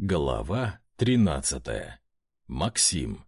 Глава тринадцатая. Максим.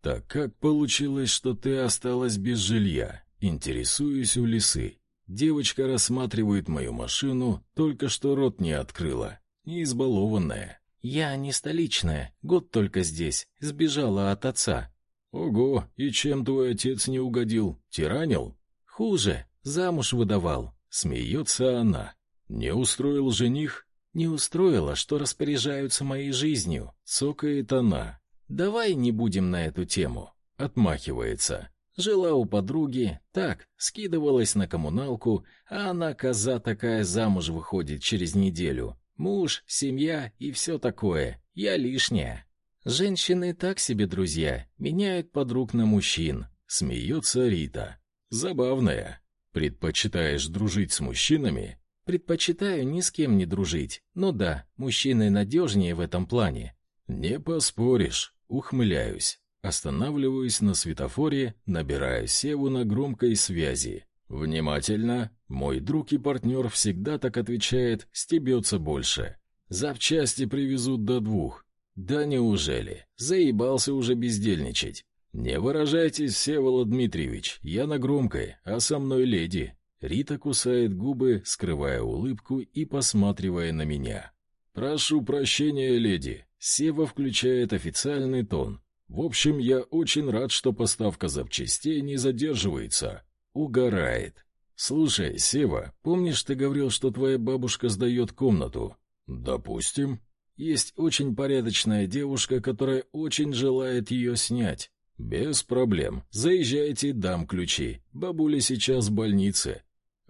«Так как получилось, что ты осталась без жилья?» Интересуюсь у лисы. Девочка рассматривает мою машину, только что рот не открыла. Не избалованная. «Я не столичная, год только здесь, сбежала от отца». «Ого, и чем твой отец не угодил? Тиранил?» «Хуже, замуж выдавал». Смеется она. «Не устроил жених?» Не устроило, что распоряжаются моей жизнью, цокает она. Давай не будем на эту тему. Отмахивается. Жила у подруги, так, скидывалась на коммуналку, а она, коза такая, замуж выходит через неделю. Муж, семья и все такое. Я лишняя. Женщины так себе друзья, меняют подруг на мужчин. Смеется Рита. Забавная. Предпочитаешь дружить с мужчинами? Предпочитаю ни с кем не дружить. Но да, мужчины надежнее в этом плане. Не поспоришь, ухмыляюсь. Останавливаюсь на светофоре, набираю Севу на громкой связи. Внимательно. Мой друг и партнер всегда так отвечает, стебется больше. Запчасти привезут до двух. Да неужели? Заебался уже бездельничать. Не выражайтесь, Всеволод Дмитриевич, я на громкой, а со мной леди. Рита кусает губы, скрывая улыбку и посматривая на меня. «Прошу прощения, леди». Сева включает официальный тон. «В общем, я очень рад, что поставка запчастей не задерживается». Угорает. «Слушай, Сева, помнишь, ты говорил, что твоя бабушка сдает комнату?» «Допустим». «Есть очень порядочная девушка, которая очень желает ее снять». «Без проблем. Заезжайте, дам ключи. Бабуля сейчас в больнице.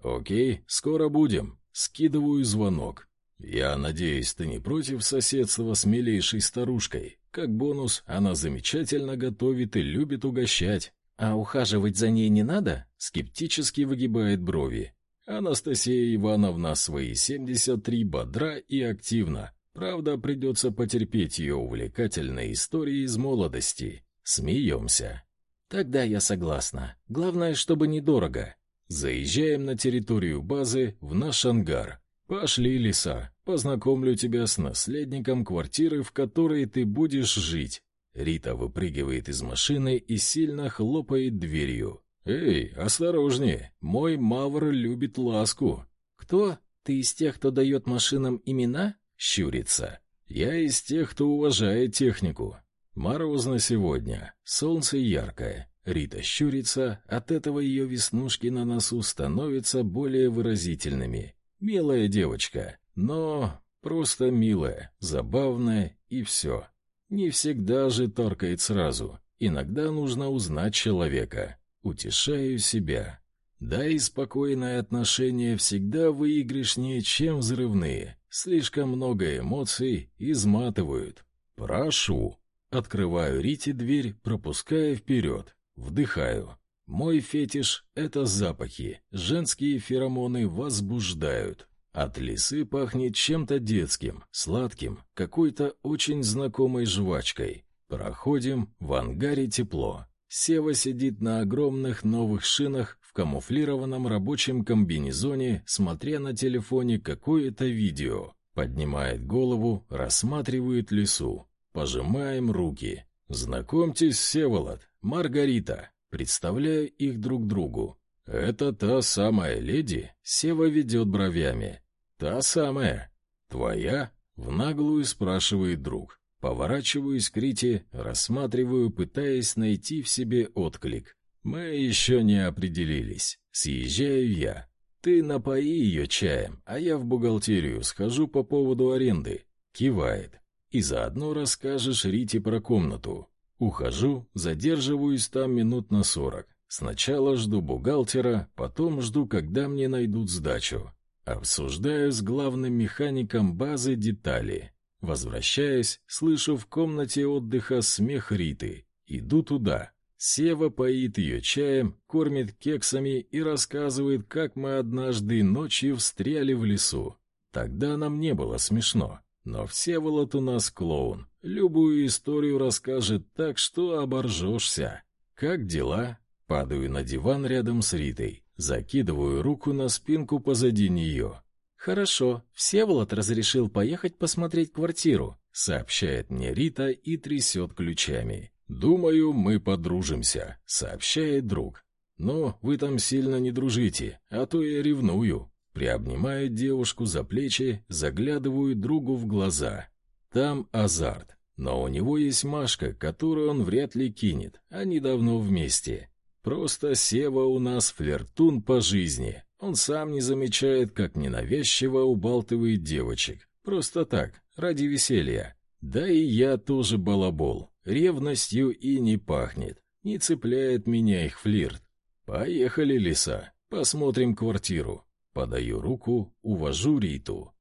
«Окей, скоро будем. Скидываю звонок. Я надеюсь, ты не против соседства с милейшей старушкой. Как бонус, она замечательно готовит и любит угощать. А ухаживать за ней не надо?» Скептически выгибает брови. Анастасия Ивановна свои 73 бодра и активна. Правда, придется потерпеть ее увлекательные истории из молодости. Смеемся. Тогда я согласна. Главное, чтобы недорого. Заезжаем на территорию базы, в наш ангар. Пошли, лиса, познакомлю тебя с наследником квартиры, в которой ты будешь жить. Рита выпрыгивает из машины и сильно хлопает дверью. «Эй, осторожнее, мой мавр любит ласку». «Кто? Ты из тех, кто дает машинам имена?» Щурится. «Я из тех, кто уважает технику. Морозно сегодня, солнце яркое, Рита щурится, от этого ее веснушки на носу становятся более выразительными. Милая девочка, но просто милая, забавная и все. Не всегда же торкает сразу. Иногда нужно узнать человека. Утешаю себя. Да и спокойное отношение всегда выигрышнее, чем взрывные. Слишком много эмоций изматывают. Прошу. Открываю Рите дверь, пропуская вперед. Вдыхаю. Мой фетиш — это запахи. Женские феромоны возбуждают. От лисы пахнет чем-то детским, сладким, какой-то очень знакомой жвачкой. Проходим, в ангаре тепло. Сева сидит на огромных новых шинах в камуфлированном рабочем комбинезоне, смотря на телефоне какое-то видео. Поднимает голову, рассматривает лесу. Пожимаем руки. Знакомьтесь, Севолод, Маргарита. Представляю их друг другу. Это та самая леди? Сева ведет бровями. Та самая. Твоя? В наглую спрашивает друг. Поворачиваюсь к Рите, рассматриваю, пытаясь найти в себе отклик. Мы еще не определились. Съезжаю я. Ты напои ее чаем, а я в бухгалтерию схожу по поводу аренды. Кивает. И заодно расскажешь Рите про комнату. Ухожу, задерживаюсь там минут на сорок. Сначала жду бухгалтера, потом жду, когда мне найдут сдачу. Обсуждаю с главным механиком базы детали. Возвращаясь, слышу в комнате отдыха смех Риты. Иду туда. Сева поит ее чаем, кормит кексами и рассказывает, как мы однажды ночью встряли в лесу. Тогда нам не было смешно. Но Всеволод у нас клоун. Любую историю расскажет так, что оборжешься. Как дела? Падаю на диван рядом с Ритой. Закидываю руку на спинку позади нее. Хорошо. Всеволод разрешил поехать посмотреть квартиру. сообщает мне Рита и трясет ключами. «Думаю, мы подружимся», — сообщает друг. «Но вы там сильно не дружите, а то я ревную». Приобнимаю девушку за плечи, заглядываю другу в глаза. Там азарт. Но у него есть Машка, которую он вряд ли кинет. Они давно вместе. Просто Сева у нас флиртун по жизни. Он сам не замечает, как ненавязчиво убалтывает девочек. Просто так, ради веселья. Да и я тоже балабол. Ревностью и не пахнет. Не цепляет меня их флирт. Поехали, лиса. Посмотрим квартиру. Подаю руку, увожу Риту.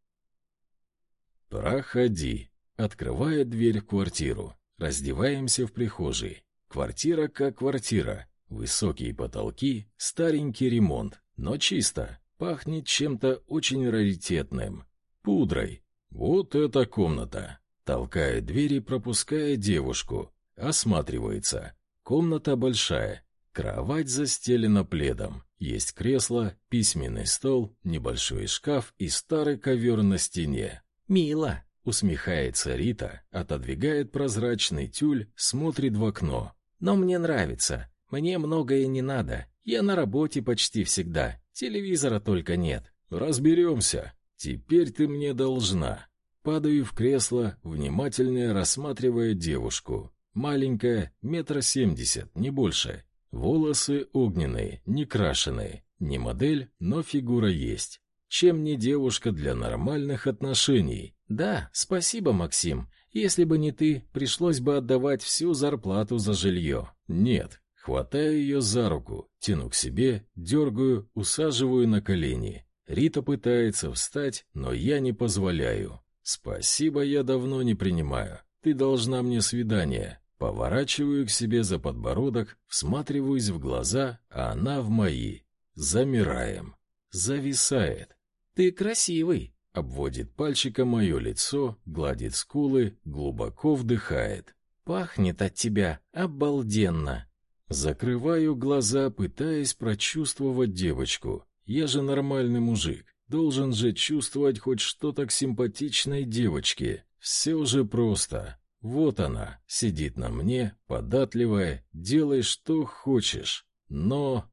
Проходи. Открывает дверь в квартиру. Раздеваемся в прихожей. Квартира как квартира. Высокие потолки, старенький ремонт, но чисто. Пахнет чем-то очень раритетным. Пудрой. Вот эта комната. Толкает двери, пропуская девушку. Осматривается. Комната большая. Кровать застелена пледом. Есть кресло, письменный стол, небольшой шкаф и старый ковер на стене. «Мило!» — усмехается Рита, отодвигает прозрачный тюль, смотрит в окно. «Но мне нравится. Мне многое не надо. Я на работе почти всегда. Телевизора только нет. Разберемся. Теперь ты мне должна». Падаю в кресло, внимательно рассматривая девушку. Маленькая, метра семьдесят, не больше. Волосы огненные, не крашеные. Не модель, но фигура есть. Чем не девушка для нормальных отношений? Да, спасибо, Максим. Если бы не ты, пришлось бы отдавать всю зарплату за жилье. Нет. Хватаю ее за руку, тяну к себе, дергаю, усаживаю на колени. Рита пытается встать, но я не позволяю. Спасибо я давно не принимаю. Ты должна мне свидание. Поворачиваю к себе за подбородок, всматриваюсь в глаза, а она в мои. Замираем. Зависает. «Ты красивый!» Обводит пальчиком мое лицо, гладит скулы, глубоко вдыхает. «Пахнет от тебя обалденно!» Закрываю глаза, пытаясь прочувствовать девочку. Я же нормальный мужик. Должен же чувствовать хоть что-то к симпатичной девочке. Все же просто. Вот она, сидит на мне, податливая, делай что хочешь. Но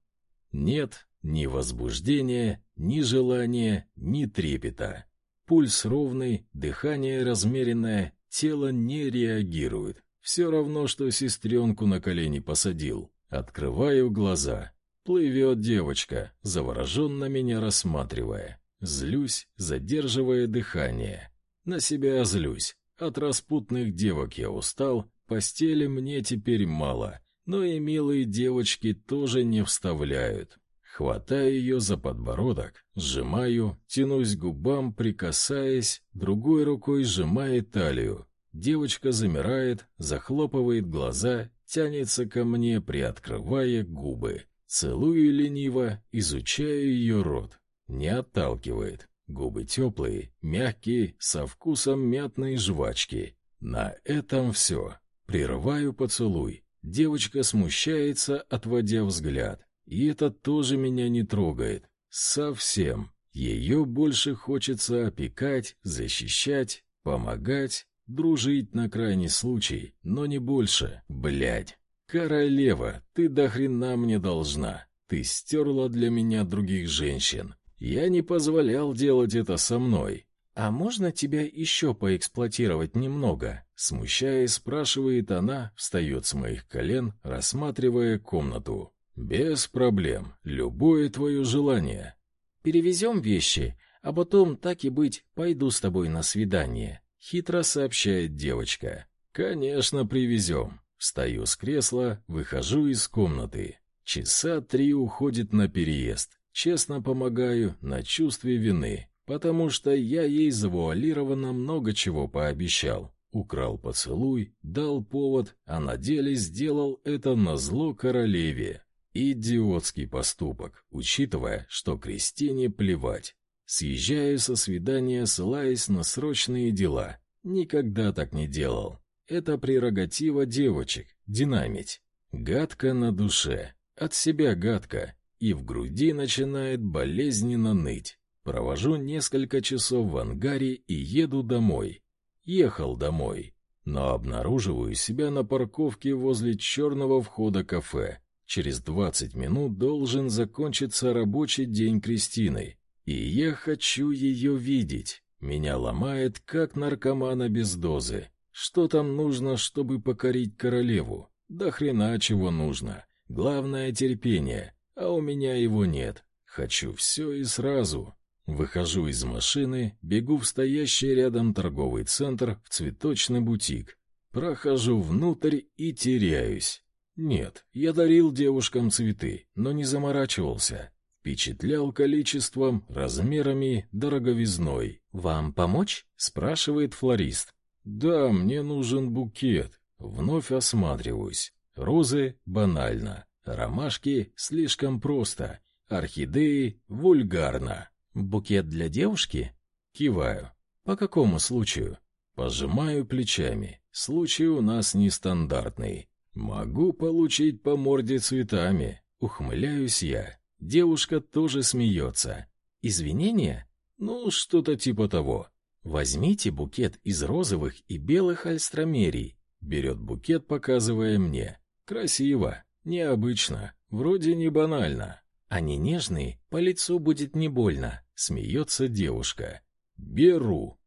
нет ни возбуждения, ни желания, ни трепета. Пульс ровный, дыхание размеренное, тело не реагирует. Все равно, что сестренку на колени посадил. Открываю глаза. Плывет девочка, завороженно меня рассматривая. Злюсь, задерживая дыхание. На себя злюсь. От распутных девок я устал, постели мне теперь мало, но и милые девочки тоже не вставляют. Хватаю ее за подбородок, сжимаю, тянусь к губам, прикасаясь, другой рукой сжимая талию. Девочка замирает, захлопывает глаза, тянется ко мне, приоткрывая губы. Целую лениво, изучаю ее рот. Не отталкивает. Губы теплые, мягкие, со вкусом мятной жвачки. На этом все. Прерываю поцелуй. Девочка смущается, отводя взгляд. И это тоже меня не трогает. Совсем. Ее больше хочется опекать, защищать, помогать, дружить на крайний случай, но не больше. Блядь. Королева, ты до хрена мне должна. Ты стерла для меня других женщин. Я не позволял делать это со мной. А можно тебя еще поэксплуатировать немного? Смущаясь, спрашивает она, встает с моих колен, рассматривая комнату. Без проблем. Любое твое желание. Перевезем вещи, а потом, так и быть, пойду с тобой на свидание. Хитро сообщает девочка. Конечно, привезем. Встаю с кресла, выхожу из комнаты. Часа три уходит на переезд. Честно помогаю на чувстве вины, потому что я ей завуалированно много чего пообещал. Украл поцелуй, дал повод, а на деле сделал это на зло королеве. Идиотский поступок, учитывая, что Кристине плевать. Съезжаю со свидания, ссылаясь на срочные дела. Никогда так не делал. Это прерогатива девочек, динамить. Гадко на душе. От себя гадко и в груди начинает болезненно ныть. Провожу несколько часов в ангаре и еду домой. ехал домой. Но обнаруживаю себя на парковке возле черного входа кафе. Через 20 минут должен закончиться рабочий день Кристины. И я хочу ее видеть. Меня ломает, как наркомана без дозы. Что там нужно, чтобы покорить королеву? Да хрена чего нужно. Главное — терпение, а у меня его нет. Хочу все и сразу. Выхожу из машины, бегу в стоящий рядом торговый центр, в цветочный бутик. Прохожу внутрь и теряюсь. Нет, я дарил девушкам цветы, но не заморачивался. Впечатлял количеством, размерами, дороговизной. «Вам помочь?» — спрашивает флорист. «Да, мне нужен букет». Вновь осматриваюсь. Розы — банально. Ромашки — слишком просто. Орхидеи — вульгарно. «Букет для девушки?» Киваю. «По какому случаю?» Пожимаю плечами. Случай у нас нестандартный. Могу получить по морде цветами. Ухмыляюсь я. Девушка тоже смеется. «Извинения?» «Ну, что-то типа того. Возьмите букет из розовых и белых альстромерий. Берет букет, показывая мне. Красиво, необычно, вроде не банально. Они нежные, по лицу будет не больно. Смеется девушка. Беру.